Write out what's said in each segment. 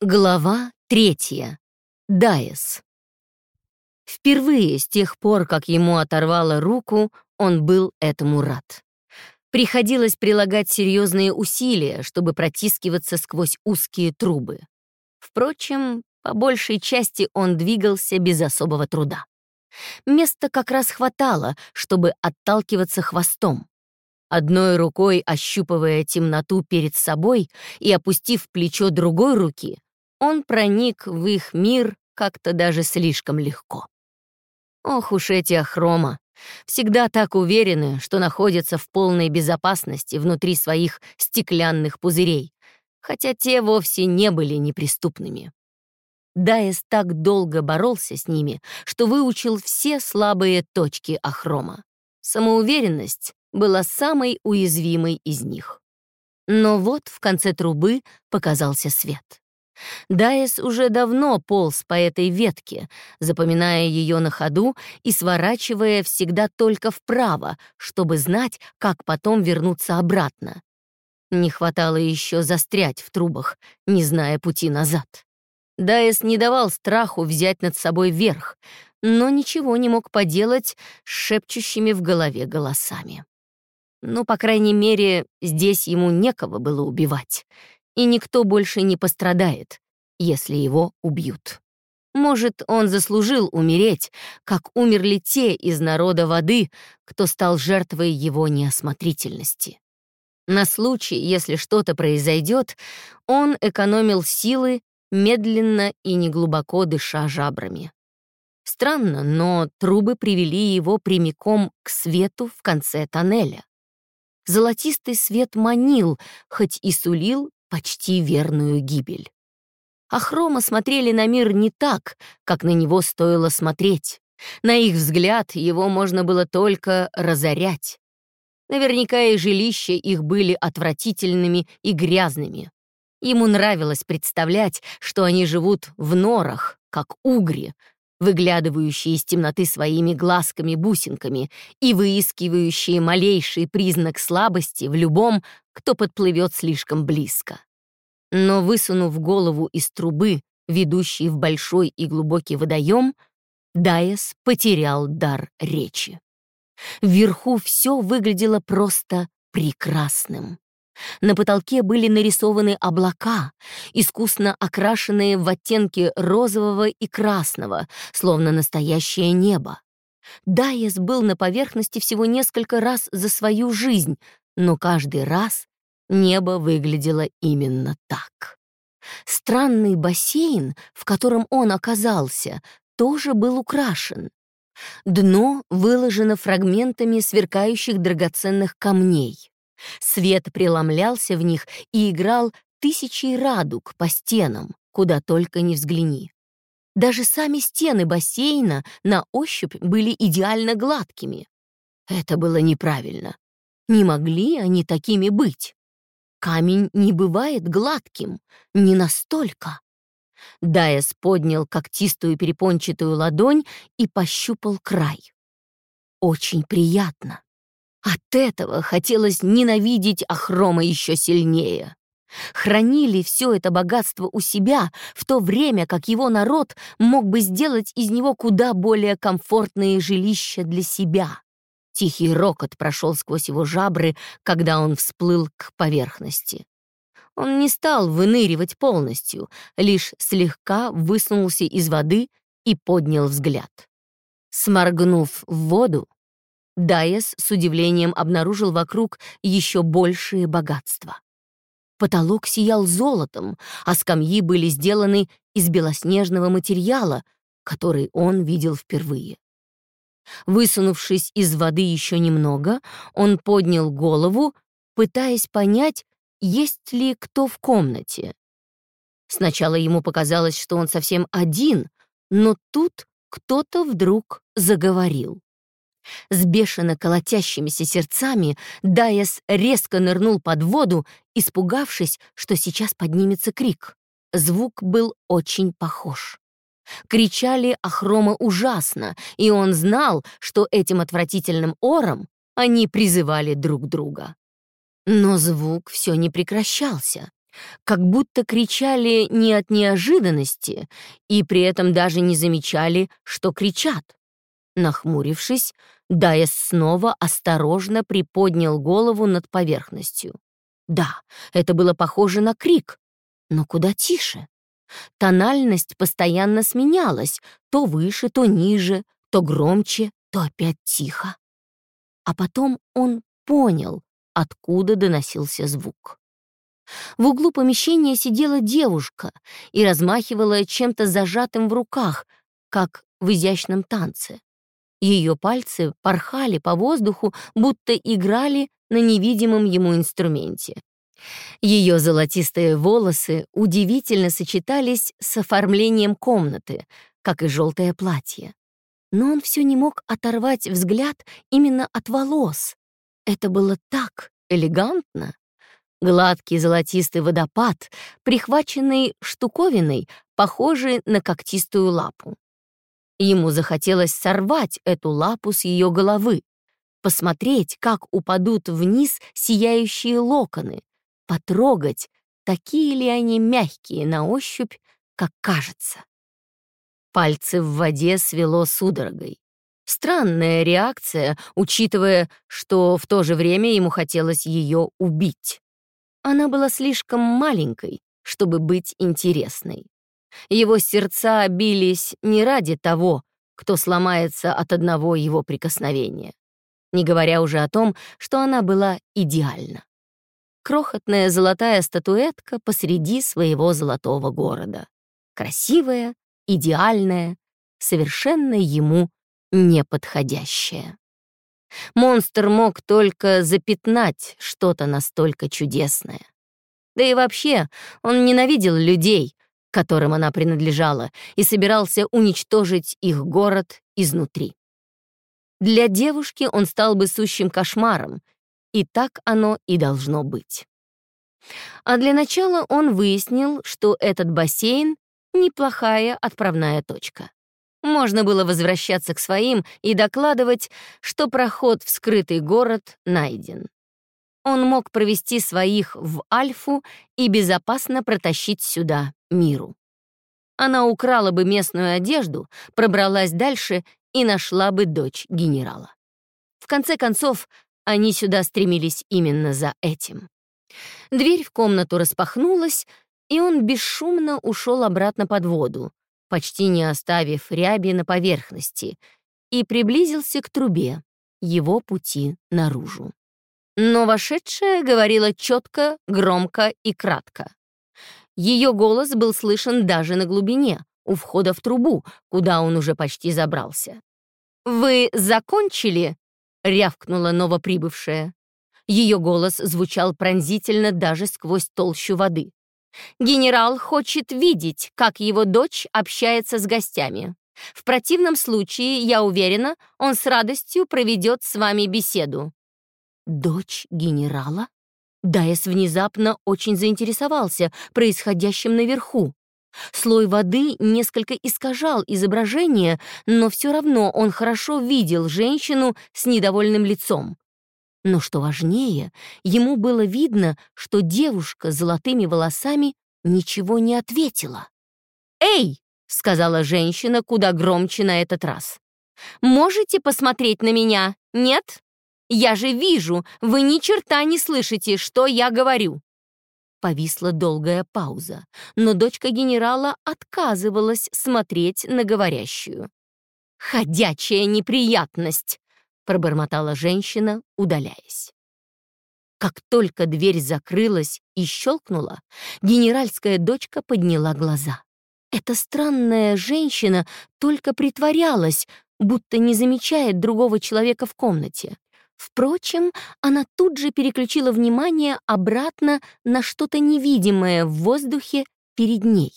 Глава третья. Дайес. Впервые с тех пор, как ему оторвало руку, он был этому рад. Приходилось прилагать серьезные усилия, чтобы протискиваться сквозь узкие трубы. Впрочем, по большей части он двигался без особого труда. Места как раз хватало, чтобы отталкиваться хвостом. Одной рукой ощупывая темноту перед собой и опустив плечо другой руки, он проник в их мир как-то даже слишком легко. Ох уж эти охрома! Всегда так уверены, что находятся в полной безопасности внутри своих стеклянных пузырей, хотя те вовсе не были неприступными. Дайес так долго боролся с ними, что выучил все слабые точки Ахрома. Самоуверенность была самой уязвимой из них. Но вот в конце трубы показался свет. Дайес уже давно полз по этой ветке, запоминая ее на ходу и сворачивая всегда только вправо, чтобы знать, как потом вернуться обратно. Не хватало еще застрять в трубах, не зная пути назад. Дайес не давал страху взять над собой верх, но ничего не мог поделать с шепчущими в голове голосами. Ну, по крайней мере, здесь ему некого было убивать и никто больше не пострадает, если его убьют. Может, он заслужил умереть, как умерли те из народа воды, кто стал жертвой его неосмотрительности. На случай, если что-то произойдет, он экономил силы, медленно и неглубоко дыша жабрами. Странно, но трубы привели его прямиком к свету в конце тоннеля. Золотистый свет манил, хоть и сулил почти верную гибель. Ахрома смотрели на мир не так, как на него стоило смотреть. На их взгляд его можно было только разорять. Наверняка и жилища их были отвратительными и грязными. Ему нравилось представлять, что они живут в норах, как угри, выглядывающие из темноты своими глазками-бусинками и выискивающие малейший признак слабости в любом, кто подплывет слишком близко. Но высунув голову из трубы, ведущей в большой и глубокий водоем, Дайес потерял дар речи. Вверху все выглядело просто прекрасным. На потолке были нарисованы облака, искусно окрашенные в оттенки розового и красного, словно настоящее небо. Дайес был на поверхности всего несколько раз за свою жизнь, но каждый раз небо выглядело именно так. Странный бассейн, в котором он оказался, тоже был украшен. Дно выложено фрагментами сверкающих драгоценных камней. Свет преломлялся в них и играл тысячи радуг по стенам, куда только не взгляни. Даже сами стены бассейна на ощупь были идеально гладкими. Это было неправильно. Не могли они такими быть. Камень не бывает гладким, не настолько. Дайес поднял когтистую перепончатую ладонь и пощупал край. Очень приятно. От этого хотелось ненавидеть Ахрома еще сильнее. Хранили все это богатство у себя, в то время как его народ мог бы сделать из него куда более комфортные жилища для себя. Тихий рокот прошел сквозь его жабры, когда он всплыл к поверхности. Он не стал выныривать полностью, лишь слегка высунулся из воды и поднял взгляд. Сморгнув в воду, Дайес с удивлением обнаружил вокруг еще большие богатства. Потолок сиял золотом, а скамьи были сделаны из белоснежного материала, который он видел впервые. Высунувшись из воды еще немного, он поднял голову, пытаясь понять, есть ли кто в комнате. Сначала ему показалось, что он совсем один, но тут кто-то вдруг заговорил. С бешено колотящимися сердцами Дайес резко нырнул под воду, испугавшись, что сейчас поднимется крик. Звук был очень похож. Кричали Ахрома ужасно, и он знал, что этим отвратительным ором они призывали друг друга. Но звук все не прекращался. как будто кричали не от неожиданности и при этом даже не замечали, что кричат. Нахмурившись, Дайес снова осторожно приподнял голову над поверхностью. Да, это было похоже на крик, но куда тише. Тональность постоянно сменялась, то выше, то ниже, то громче, то опять тихо. А потом он понял, откуда доносился звук. В углу помещения сидела девушка и размахивала чем-то зажатым в руках, как в изящном танце. Ее пальцы порхали по воздуху, будто играли на невидимом ему инструменте. Ее золотистые волосы удивительно сочетались с оформлением комнаты, как и желтое платье. Но он все не мог оторвать взгляд именно от волос. Это было так элегантно. Гладкий золотистый водопад, прихваченный штуковиной, похожий на когтистую лапу. Ему захотелось сорвать эту лапу с ее головы, посмотреть, как упадут вниз сияющие локоны, потрогать, такие ли они мягкие на ощупь, как кажется. Пальцы в воде свело судорогой. Странная реакция, учитывая, что в то же время ему хотелось ее убить. Она была слишком маленькой, чтобы быть интересной. Его сердца бились не ради того, кто сломается от одного его прикосновения, не говоря уже о том, что она была идеальна крохотная золотая статуэтка посреди своего золотого города. Красивая, идеальная, совершенно ему неподходящая. Монстр мог только запятнать что-то настолько чудесное. Да и вообще, он ненавидел людей, которым она принадлежала, и собирался уничтожить их город изнутри. Для девушки он стал бы сущим кошмаром, и так оно и должно быть. А для начала он выяснил, что этот бассейн — неплохая отправная точка. Можно было возвращаться к своим и докладывать, что проход в скрытый город найден. Он мог провести своих в Альфу и безопасно протащить сюда миру. Она украла бы местную одежду, пробралась дальше и нашла бы дочь генерала. В конце концов, они сюда стремились именно за этим. Дверь в комнату распахнулась, и он бесшумно ушел обратно под воду, почти не оставив ряби на поверхности, и приблизился к трубе, его пути наружу. Но вошедшая говорила четко, громко и кратко. Ее голос был слышен даже на глубине, у входа в трубу, куда он уже почти забрался. «Вы закончили?» — рявкнула новоприбывшая. Ее голос звучал пронзительно даже сквозь толщу воды. «Генерал хочет видеть, как его дочь общается с гостями. В противном случае, я уверена, он с радостью проведет с вами беседу». «Дочь генерала?» Дайс внезапно очень заинтересовался происходящим наверху. Слой воды несколько искажал изображение, но все равно он хорошо видел женщину с недовольным лицом. Но что важнее, ему было видно, что девушка с золотыми волосами ничего не ответила. «Эй!» — сказала женщина куда громче на этот раз. «Можете посмотреть на меня? Нет? Я же вижу, вы ни черта не слышите, что я говорю». Повисла долгая пауза, но дочка генерала отказывалась смотреть на говорящую. «Ходячая неприятность!» пробормотала женщина, удаляясь. Как только дверь закрылась и щелкнула, генеральская дочка подняла глаза. Эта странная женщина только притворялась, будто не замечает другого человека в комнате. Впрочем, она тут же переключила внимание обратно на что-то невидимое в воздухе перед ней.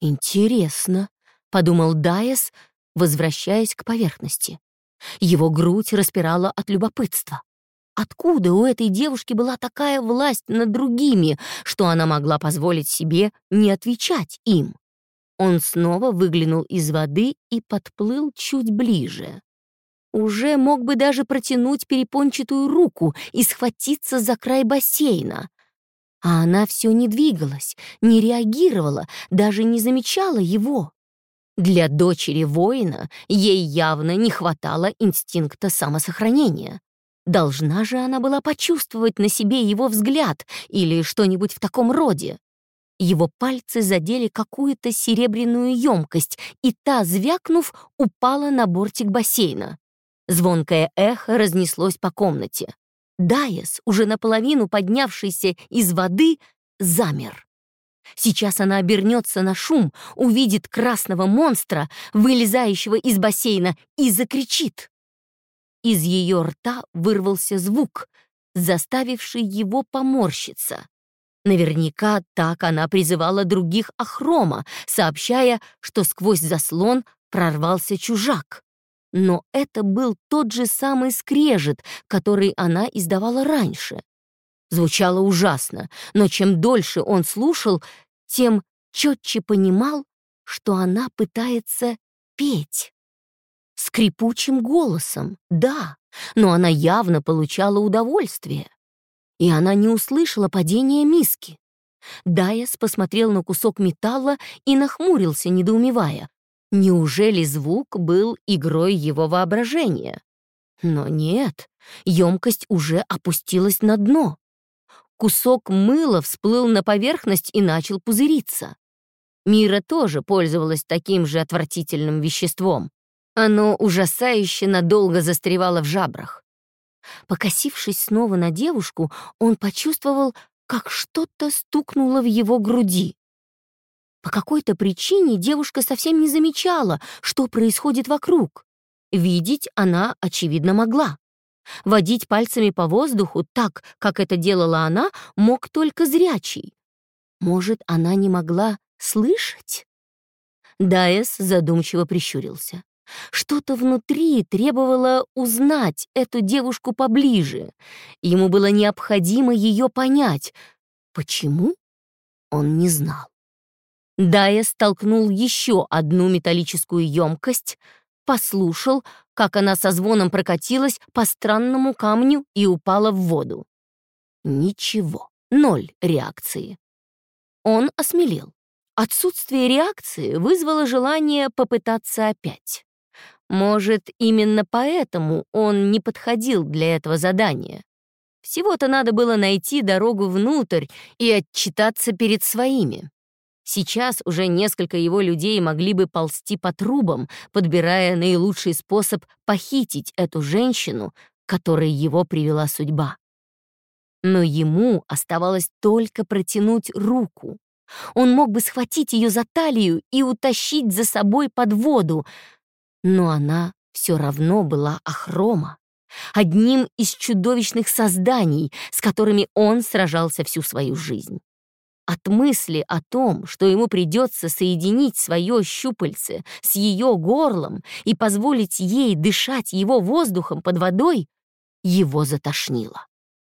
«Интересно», — подумал Дайес, возвращаясь к поверхности. Его грудь распирала от любопытства. Откуда у этой девушки была такая власть над другими, что она могла позволить себе не отвечать им? Он снова выглянул из воды и подплыл чуть ближе. Уже мог бы даже протянуть перепончатую руку и схватиться за край бассейна. А она все не двигалась, не реагировала, даже не замечала его. Для дочери воина ей явно не хватало инстинкта самосохранения. Должна же она была почувствовать на себе его взгляд или что-нибудь в таком роде. Его пальцы задели какую-то серебряную емкость, и та, звякнув, упала на бортик бассейна. Звонкое эхо разнеслось по комнате. Дайес, уже наполовину поднявшийся из воды, замер. Сейчас она обернется на шум, увидит красного монстра, вылезающего из бассейна, и закричит. Из ее рта вырвался звук, заставивший его поморщиться. Наверняка так она призывала других Ахрома, сообщая, что сквозь заслон прорвался чужак. Но это был тот же самый скрежет, который она издавала раньше. Звучало ужасно, но чем дольше он слушал, тем четче понимал, что она пытается петь. Скрипучим голосом, да, но она явно получала удовольствие. И она не услышала падения миски. Дайас посмотрел на кусок металла и нахмурился, недоумевая. Неужели звук был игрой его воображения? Но нет, емкость уже опустилась на дно. Кусок мыла всплыл на поверхность и начал пузыриться. Мира тоже пользовалась таким же отвратительным веществом. Оно ужасающе надолго застревало в жабрах. Покосившись снова на девушку, он почувствовал, как что-то стукнуло в его груди. По какой-то причине девушка совсем не замечала, что происходит вокруг. Видеть она, очевидно, могла. Водить пальцами по воздуху так, как это делала она, мог только зрячий. Может, она не могла слышать? Дайес задумчиво прищурился. Что-то внутри требовало узнать эту девушку поближе. Ему было необходимо ее понять. Почему? Он не знал. Дайес столкнул еще одну металлическую емкость, послушал, как она со звоном прокатилась по странному камню и упала в воду. Ничего, ноль реакции. Он осмелел. Отсутствие реакции вызвало желание попытаться опять. Может, именно поэтому он не подходил для этого задания. Всего-то надо было найти дорогу внутрь и отчитаться перед своими. Сейчас уже несколько его людей могли бы ползти по трубам, подбирая наилучший способ похитить эту женщину, которой его привела судьба. Но ему оставалось только протянуть руку. Он мог бы схватить ее за талию и утащить за собой под воду, но она все равно была Ахрома, одним из чудовищных созданий, с которыми он сражался всю свою жизнь. От мысли о том, что ему придется соединить свое щупальце с ее горлом и позволить ей дышать его воздухом под водой, его затошнило.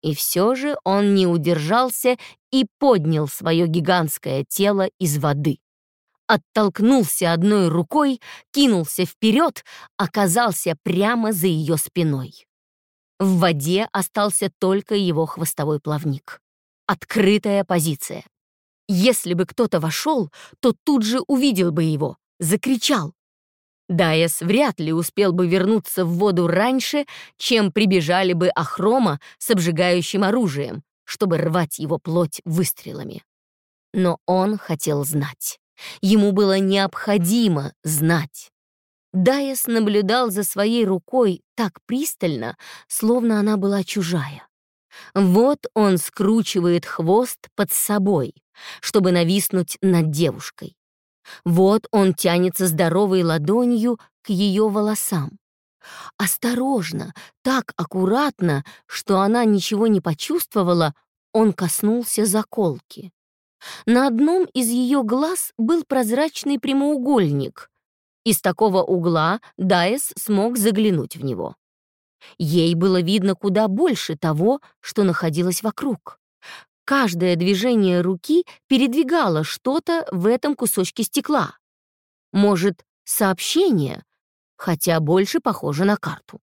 И все же он не удержался и поднял свое гигантское тело из воды. Оттолкнулся одной рукой, кинулся вперед, оказался прямо за ее спиной. В воде остался только его хвостовой плавник. Открытая позиция. Если бы кто-то вошел, то тут же увидел бы его, закричал. Дайес вряд ли успел бы вернуться в воду раньше, чем прибежали бы Ахрома с обжигающим оружием, чтобы рвать его плоть выстрелами. Но он хотел знать. Ему было необходимо знать. Дайес наблюдал за своей рукой так пристально, словно она была чужая. Вот он скручивает хвост под собой, чтобы нависнуть над девушкой. Вот он тянется здоровой ладонью к ее волосам. Осторожно, так аккуратно, что она ничего не почувствовала, он коснулся заколки. На одном из ее глаз был прозрачный прямоугольник. Из такого угла Дайс смог заглянуть в него. Ей было видно куда больше того, что находилось вокруг. Каждое движение руки передвигало что-то в этом кусочке стекла. Может, сообщение, хотя больше похоже на карту.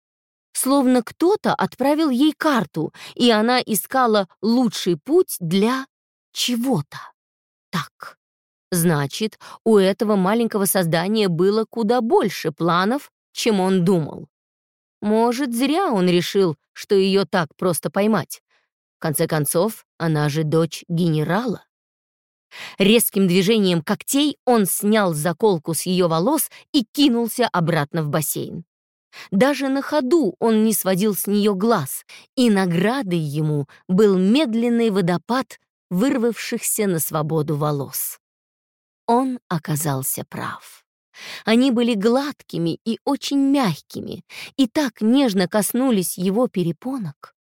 Словно кто-то отправил ей карту, и она искала лучший путь для чего-то. Так, значит, у этого маленького создания было куда больше планов, чем он думал. Может, зря он решил, что ее так просто поймать. В конце концов, она же дочь генерала. Резким движением когтей он снял заколку с ее волос и кинулся обратно в бассейн. Даже на ходу он не сводил с нее глаз, и наградой ему был медленный водопад вырвавшихся на свободу волос. Он оказался прав. Они были гладкими и очень мягкими, и так нежно коснулись его перепонок,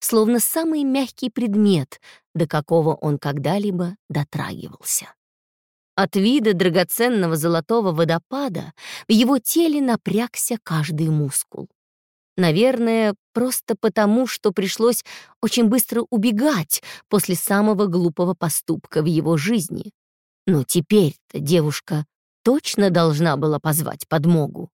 словно самый мягкий предмет, до какого он когда-либо дотрагивался. От вида драгоценного золотого водопада в его теле напрягся каждый мускул. Наверное, просто потому, что пришлось очень быстро убегать после самого глупого поступка в его жизни. Но теперь-то девушка точно должна была позвать подмогу.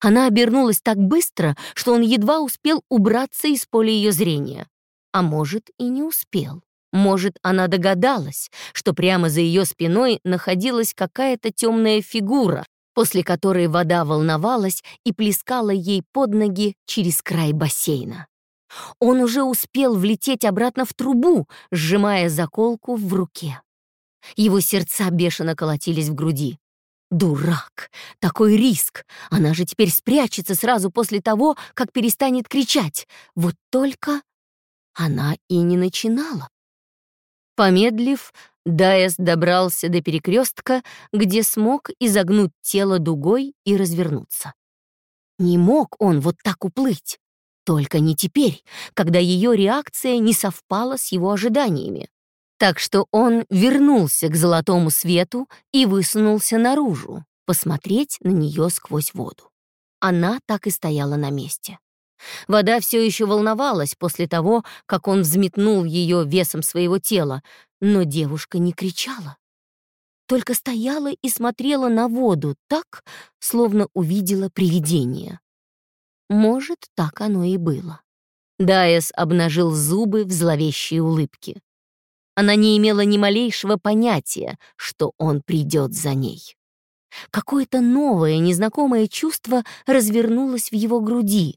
Она обернулась так быстро, что он едва успел убраться из поля ее зрения. А может, и не успел. Может, она догадалась, что прямо за ее спиной находилась какая-то темная фигура, после которой вода волновалась и плескала ей под ноги через край бассейна. Он уже успел влететь обратно в трубу, сжимая заколку в руке. Его сердца бешено колотились в груди. Дурак! Такой риск! Она же теперь спрячется сразу после того, как перестанет кричать. Вот только она и не начинала. Помедлив, Дайес добрался до перекрестка, где смог изогнуть тело дугой и развернуться. Не мог он вот так уплыть. Только не теперь, когда ее реакция не совпала с его ожиданиями. Так что он вернулся к золотому свету и высунулся наружу, посмотреть на нее сквозь воду. Она так и стояла на месте. Вода все еще волновалась после того, как он взметнул ее весом своего тела, но девушка не кричала. Только стояла и смотрела на воду так, словно увидела привидение. Может, так оно и было. Дайес обнажил зубы в зловещей улыбке. Она не имела ни малейшего понятия, что он придет за ней. Какое-то новое, незнакомое чувство развернулось в его груди,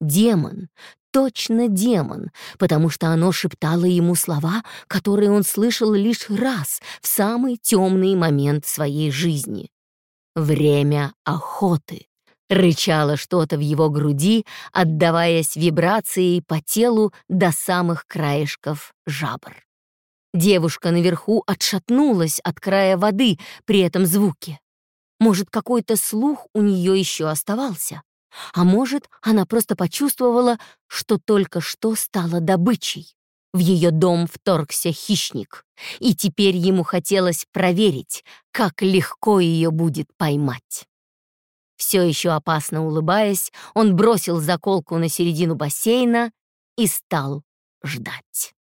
Демон, точно демон, потому что оно шептало ему слова, которые он слышал лишь раз в самый темный момент своей жизни. «Время охоты», — рычало что-то в его груди, отдаваясь вибрацией по телу до самых краешков жабр. Девушка наверху отшатнулась от края воды при этом звуке. Может, какой-то слух у нее еще оставался? А может, она просто почувствовала, что только что стала добычей. В ее дом вторгся хищник, и теперь ему хотелось проверить, как легко ее будет поймать. Все еще опасно улыбаясь, он бросил заколку на середину бассейна и стал ждать.